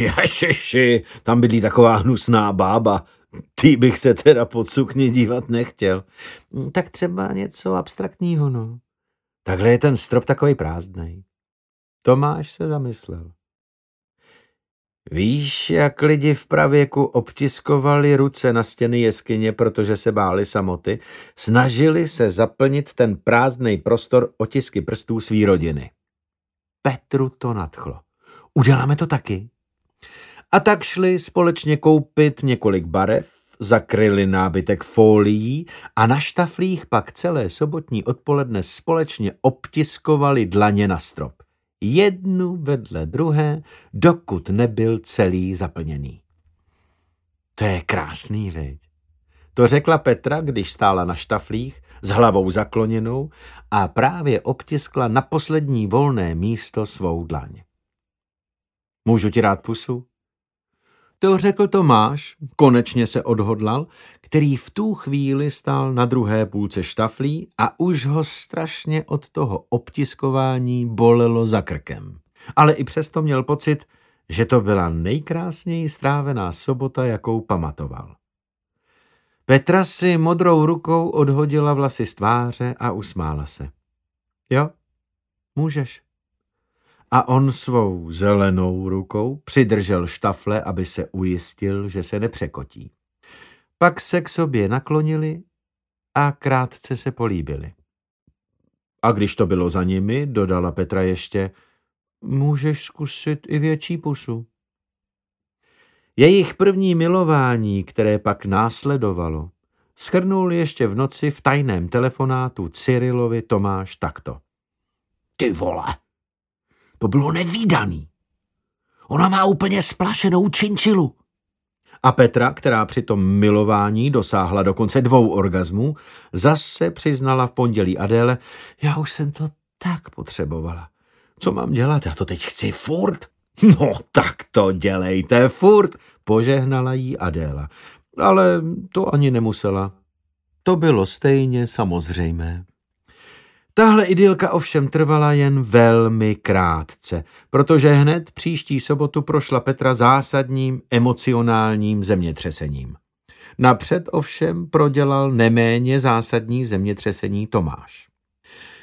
Jašeši, tam bydlí taková hnusná bába. Ty bych se teda pod sukni dívat nechtěl. Tak třeba něco abstraktního, no. Takhle je ten strop takový prázdnej. Tomáš se zamyslel. Víš, jak lidi v pravěku obtiskovali ruce na stěny jeskyně, protože se báli samoty, snažili se zaplnit ten prázdný prostor otisky prstů svý rodiny. Petru to nadchlo. Uděláme to taky. A tak šli společně koupit několik barev, zakryli nábytek fólií a na štaflích pak celé sobotní odpoledne společně obtiskovali dlaně na strop jednu vedle druhé, dokud nebyl celý zaplněný. To je krásný, veď. To řekla Petra, když stála na štaflích, s hlavou zakloněnou a právě obtiskla na poslední volné místo svou dlaň. Můžu ti rád pusu? To řekl Tomáš, konečně se odhodlal, který v tu chvíli stál na druhé půlce štaflí a už ho strašně od toho obtiskování bolelo za krkem. Ale i přesto měl pocit, že to byla nejkrásněji strávená sobota, jakou pamatoval. Petra si modrou rukou odhodila vlasy z tváře a usmála se. Jo, můžeš a on svou zelenou rukou přidržel štafle, aby se ujistil, že se nepřekotí. Pak se k sobě naklonili a krátce se políbili. A když to bylo za nimi, dodala Petra ještě, můžeš zkusit i větší pusu. Jejich první milování, které pak následovalo, schrnul ještě v noci v tajném telefonátu Cyrilovi Tomáš takto. Ty vole, to bylo nevýdaný. Ona má úplně splašenou činčilu. A Petra, která při tom milování dosáhla dokonce dvou orgazmů, zase přiznala v pondělí Adéle, já už jsem to tak potřebovala. Co mám dělat? Já to teď chci furt. No, tak to dělejte furt, požehnala jí Adéla. Ale to ani nemusela. To bylo stejně samozřejmé. Tahle idylka ovšem trvala jen velmi krátce, protože hned příští sobotu prošla Petra zásadním emocionálním zemětřesením. Napřed ovšem prodělal neméně zásadní zemětřesení Tomáš.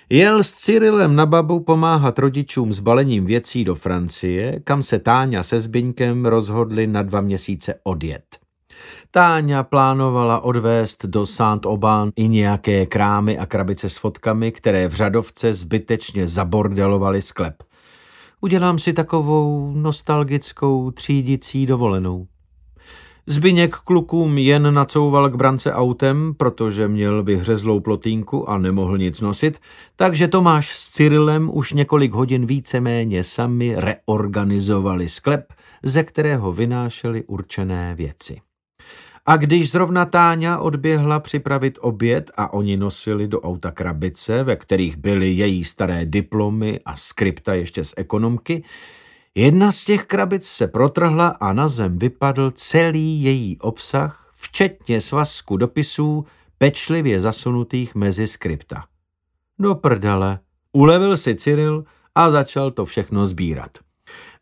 Jel s Cyrilem na babu pomáhat rodičům s balením věcí do Francie, kam se Táňa se Zbyňkem rozhodli na dva měsíce odjet. Táňa plánovala odvést do Saint-Aubin i nějaké krámy a krabice s fotkami, které v řadovce zbytečně zabordelovaly sklep. Udělám si takovou nostalgickou třídicí dovolenou. Zbyněk klukům jen nacouval k brance autem, protože měl vyhřezlou plotínku a nemohl nic nosit, takže Tomáš s Cyrilem už několik hodin víceméně sami reorganizovali sklep, ze kterého vynášeli určené věci. A když zrovna Táňa odběhla připravit oběd a oni nosili do auta krabice, ve kterých byly její staré diplomy a skripta ještě z ekonomky, jedna z těch krabic se protrhla a na zem vypadl celý její obsah, včetně svazku dopisů, pečlivě zasunutých mezi skripta. Do prdele. Ulevil si Cyril a začal to všechno sbírat.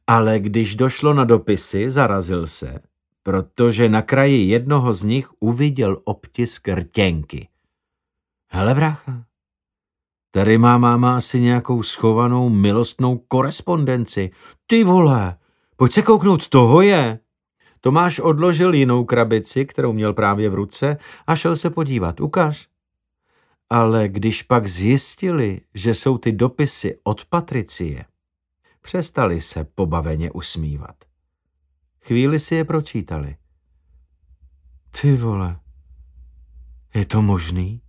Ale když došlo na dopisy, zarazil se protože na kraji jednoho z nich uviděl obtisk rtěnky. Hele, brácha, tady má máma asi nějakou schovanou milostnou korespondenci. Ty vole, pojď se kouknout, toho je. Tomáš odložil jinou krabici, kterou měl právě v ruce a šel se podívat. Ukaž. Ale když pak zjistili, že jsou ty dopisy od Patricie, přestali se pobaveně usmívat. Chvíli si je pročítali. Ty vole, je to možný?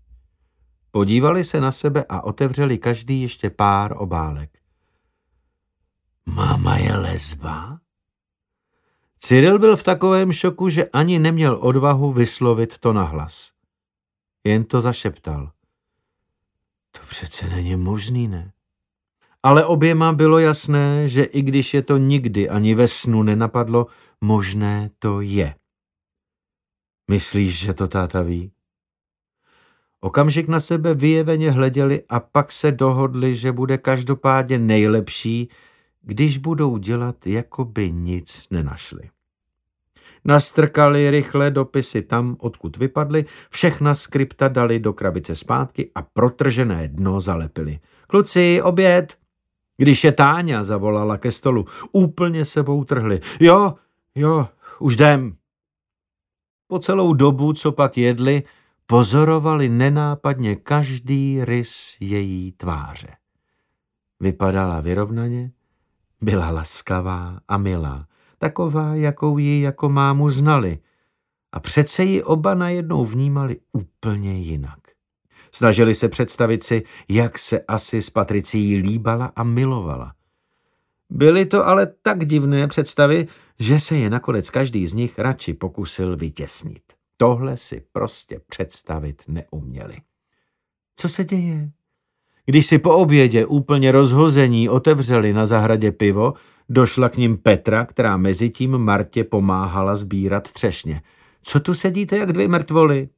Podívali se na sebe a otevřeli každý ještě pár obálek. Máma je lesba? Cyril byl v takovém šoku, že ani neměl odvahu vyslovit to nahlas. Jen to zašeptal. To přece není možný, ne? Ale oběma bylo jasné, že i když je to nikdy ani ve snu nenapadlo, možné to je. Myslíš, že to táta ví? Okamžik na sebe vyjeveně hleděli a pak se dohodli, že bude každopádně nejlepší, když budou dělat, jako by nic nenašli. Nastrkali rychle dopisy tam, odkud vypadly, všechna skripta dali do krabice zpátky a protržené dno zalepili. Kluci, oběd! Když je Táňa zavolala ke stolu, úplně sebou trhli. Jo, jo, už jdem. Po celou dobu, co pak jedli, pozorovali nenápadně každý rys její tváře. Vypadala vyrovnaně, byla laskavá a milá, taková, jakou ji jako mámu znali. A přece ji oba najednou vnímali úplně jinak. Snažili se představit si, jak se asi s Patricií líbala a milovala. Byly to ale tak divné představy, že se je nakonec každý z nich radši pokusil vytěsnit. Tohle si prostě představit neuměli. Co se děje? Když si po obědě úplně rozhození otevřeli na zahradě pivo, došla k ním Petra, která mezi tím Martě pomáhala sbírat třešně. Co tu sedíte jak dvě mrtvoly?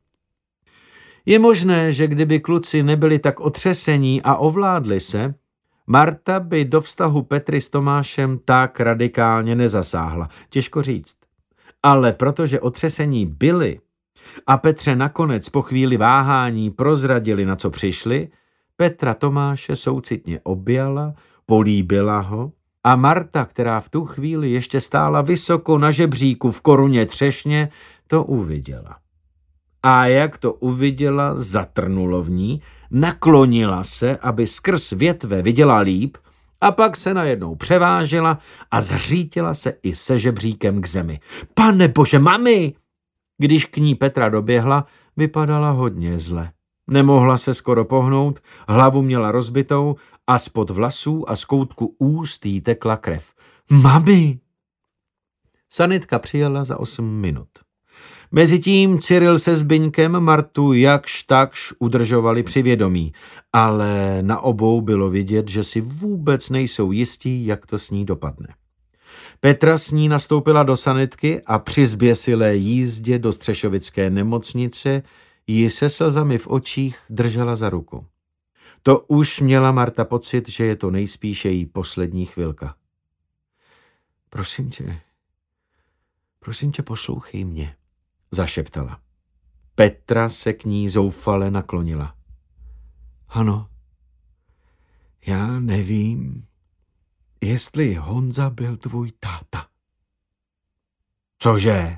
Je možné, že kdyby kluci nebyli tak otřesení a ovládli se, Marta by do vztahu Petry s Tomášem tak radikálně nezasáhla. Těžko říct. Ale protože otřesení byli a Petře nakonec po chvíli váhání prozradili, na co přišli, Petra Tomáše soucitně objala, políbila ho a Marta, která v tu chvíli ještě stála vysoko na žebříku v koruně třešně, to uviděla. A jak to uviděla, zatrnulo v ní, naklonila se, aby skrz větve viděla líp, a pak se najednou převážela a zřítila se i se žebříkem k zemi. Pane bože, mami! Když k ní Petra doběhla, vypadala hodně zle. Nemohla se skoro pohnout, hlavu měla rozbitou a spod vlasů a z koutku úst jí tekla krev. Mami! Sanitka přijela za osm minut. Mezitím Cyril se Zbyňkem Martu jakž takž udržovali při vědomí, ale na obou bylo vidět, že si vůbec nejsou jistí, jak to s ní dopadne. Petra s ní nastoupila do sanitky a při zběsilé jízdě do Střešovické nemocnice ji se slzami v očích držela za ruku. To už měla Marta pocit, že je to nejspíše její poslední chvilka. Prosím tě, prosím tě, poslouchej mě, zašeptala. Petra se k ní zoufale naklonila. Ano, já nevím, jestli Honza byl tvůj táta. Cože?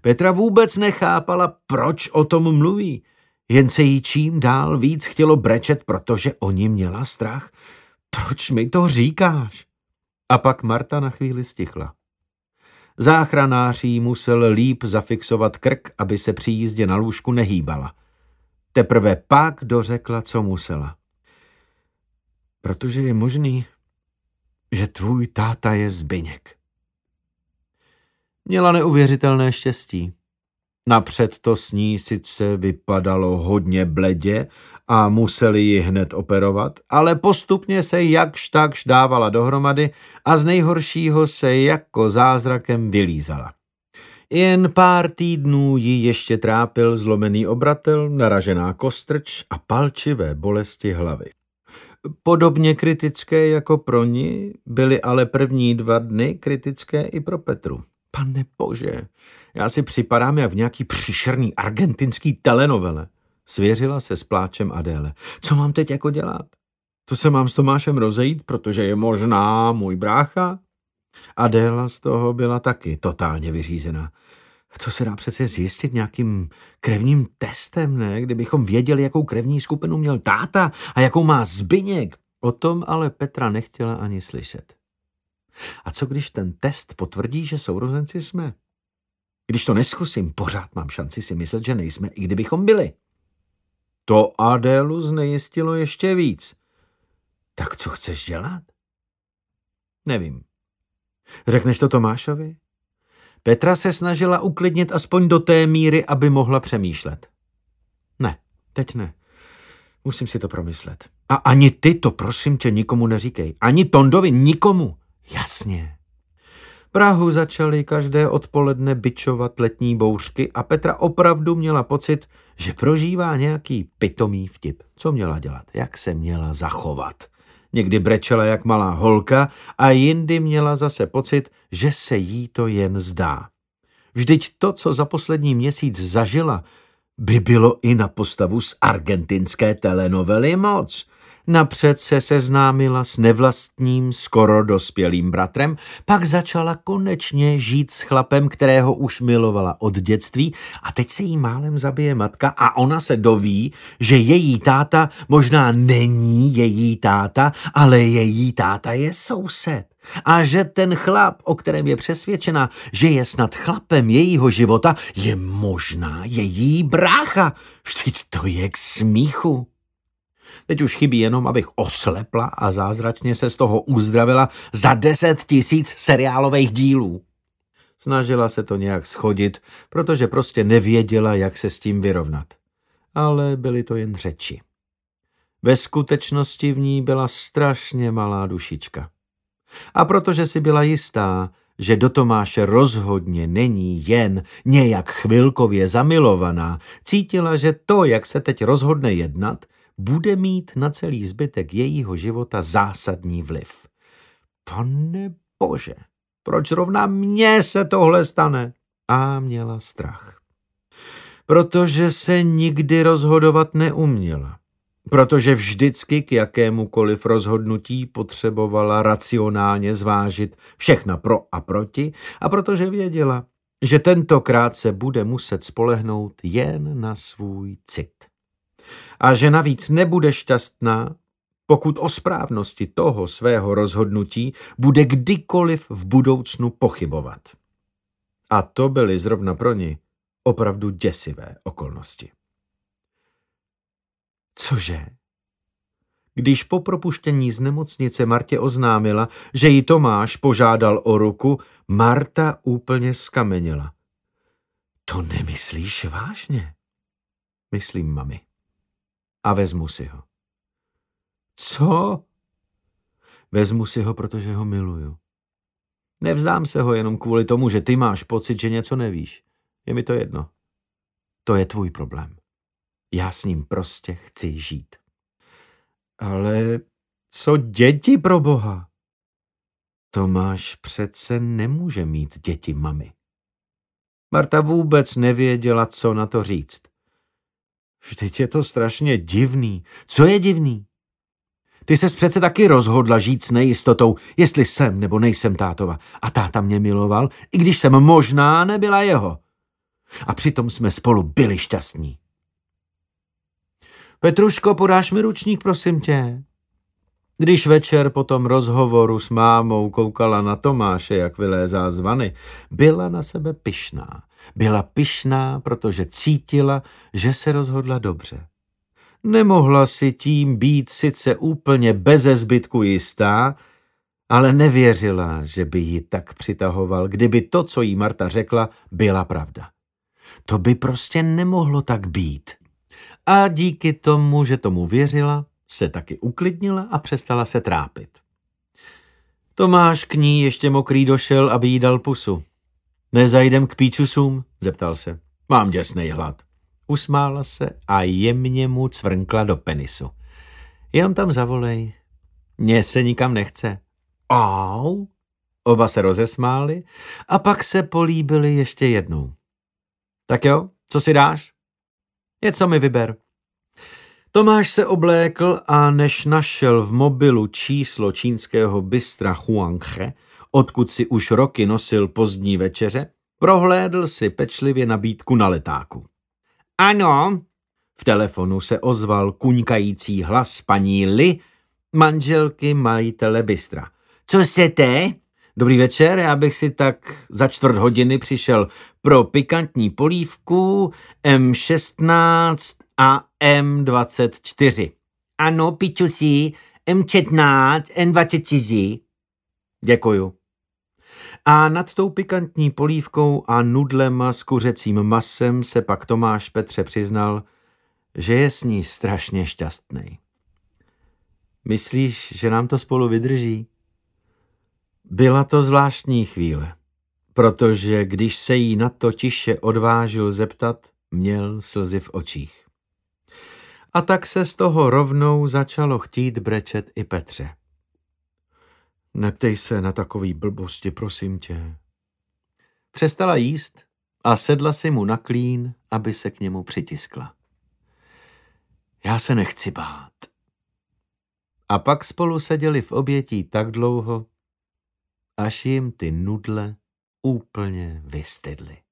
Petra vůbec nechápala, proč o tom mluví. Jen se jí čím dál víc chtělo brečet, protože o ní měla strach. Proč mi to říkáš? A pak Marta na chvíli stichla. Záchranář jí musel líp zafixovat krk, aby se při jízdě na lůžku nehýbala. Teprve pak dořekla, co musela. Protože je možný, že tvůj táta je Zbyněk. Měla neuvěřitelné štěstí. Napřed to s ní sice vypadalo hodně bledě a museli ji hned operovat, ale postupně se jakž takž dávala dohromady a z nejhoršího se jako zázrakem vylízala. Jen pár týdnů ji ještě trápil zlomený obratel, naražená kostrč a palčivé bolesti hlavy. Podobně kritické jako pro ní byly ale první dva dny kritické i pro Petru. Pane bože, já si připadám jak v nějaký příšerný argentinský telenovele. Svěřila se s pláčem Adéle. Co mám teď jako dělat? To se mám s Tomášem rozejít, protože je možná můj brácha? Adéla z toho byla taky totálně vyřízená. To se dá přece zjistit nějakým krevním testem, ne? Kdybychom věděli, jakou krevní skupinu měl táta a jakou má Zbyněk. O tom ale Petra nechtěla ani slyšet. A co když ten test potvrdí, že sourozenci jsme? Když to neskusím, pořád mám šanci si myslet, že nejsme, i kdybychom byli. To Adélu znejistilo ještě víc. Tak co chceš dělat? Nevím. Řekneš to Tomášovi? Petra se snažila uklidnit aspoň do té míry, aby mohla přemýšlet. Ne, teď ne. Musím si to promyslet. A ani ty to, prosím tě, nikomu neříkej. Ani Tondovi, nikomu. Jasně. Prahu začaly každé odpoledne byčovat letní bouřky a Petra opravdu měla pocit, že prožívá nějaký pitomý vtip. Co měla dělat? Jak se měla zachovat? Někdy brečela jak malá holka a jindy měla zase pocit, že se jí to jen zdá. Vždyť to, co za poslední měsíc zažila, by bylo i na postavu z argentinské telenovely moc. Napřed se seznámila s nevlastním, skoro dospělým bratrem, pak začala konečně žít s chlapem, kterého už milovala od dětství a teď se jí málem zabije matka a ona se doví, že její táta možná není její táta, ale její táta je soused. A že ten chlap, o kterém je přesvědčena, že je snad chlapem jejího života, je možná její brácha. Vždyť to je k smíchu. Teď už chybí jenom, abych oslepla a zázračně se z toho uzdravila za deset tisíc seriálových dílů. Snažila se to nějak schodit, protože prostě nevěděla, jak se s tím vyrovnat. Ale byly to jen řeči. Ve skutečnosti v ní byla strašně malá dušička. A protože si byla jistá, že do Tomáše rozhodně není jen nějak chvilkově zamilovaná, cítila, že to, jak se teď rozhodne jednat, bude mít na celý zbytek jejího života zásadní vliv. Pane bože, proč rovna mně se tohle stane? A měla strach. Protože se nikdy rozhodovat neuměla. Protože vždycky k jakémukoliv rozhodnutí potřebovala racionálně zvážit všechna pro a proti a protože věděla, že tentokrát se bude muset spolehnout jen na svůj cit a že navíc nebude šťastná, pokud o správnosti toho svého rozhodnutí bude kdykoliv v budoucnu pochybovat. A to byly zrovna pro ní opravdu děsivé okolnosti. Cože? Když po propuštění z nemocnice Martě oznámila, že ji Tomáš požádal o ruku, Marta úplně skamenila. To nemyslíš vážně? Myslím, mami a vezmu si ho. Co? Vezmu si ho, protože ho miluju. Nevzdám se ho jenom kvůli tomu, že ty máš pocit, že něco nevíš. Je mi to jedno. To je tvůj problém. Já s ním prostě chci žít. Ale co děti pro boha? Tomáš přece nemůže mít děti mami. Marta vůbec nevěděla, co na to říct. Vždyť je to strašně divný. Co je divný? Ty ses přece taky rozhodla žít s nejistotou, jestli jsem nebo nejsem tátova. A táta mě miloval, i když jsem možná nebyla jeho. A přitom jsme spolu byli šťastní. Petruško, podáš mi ručník, prosím tě? Když večer po tom rozhovoru s mámou koukala na Tomáše, jak vylézá z vany, byla na sebe pyšná. Byla pyšná, protože cítila, že se rozhodla dobře. Nemohla si tím být sice úplně beze zbytku jistá, ale nevěřila, že by ji tak přitahoval, kdyby to, co jí Marta řekla, byla pravda. To by prostě nemohlo tak být. A díky tomu, že tomu věřila, se taky uklidnila a přestala se trápit. Tomáš k ní ještě mokrý došel, aby jí dal pusu. Nezajdem k píčusům? zeptal se. Mám děsnej hlad. Usmála se a jemně mu cvrnkla do penisu. Jenom tam zavolej. Mně se nikam nechce. Au! Oba se rozesmáli a pak se políbili ještě jednou. Tak jo, co si dáš? Něco mi vyber. Tomáš se oblékl a než našel v mobilu číslo čínského bystra Huanghe, odkud si už roky nosil pozdní večeře, prohlédl si pečlivě nabídku na letáku. Ano, v telefonu se ozval kuňkající hlas paní Li, manželky majitele bystra. Co chcete? Dobrý večer, já bych si tak za čtvrt hodiny přišel pro pikantní polívku M16 a M24. Ano, piču si M14, M24. Děkuju. A nad tou pikantní polívkou a nudlema s kuřecím masem se pak Tomáš Petře přiznal, že je s ní strašně šťastný. Myslíš, že nám to spolu vydrží? Byla to zvláštní chvíle, protože když se jí na to tiše odvážil zeptat, měl slzy v očích. A tak se z toho rovnou začalo chtít brečet i Petře. Neptej se na takový blbosti, prosím tě. Přestala jíst a sedla si mu na klín, aby se k němu přitiskla. Já se nechci bát. A pak spolu seděli v obětí tak dlouho, až jim ty nudle úplně vystydly.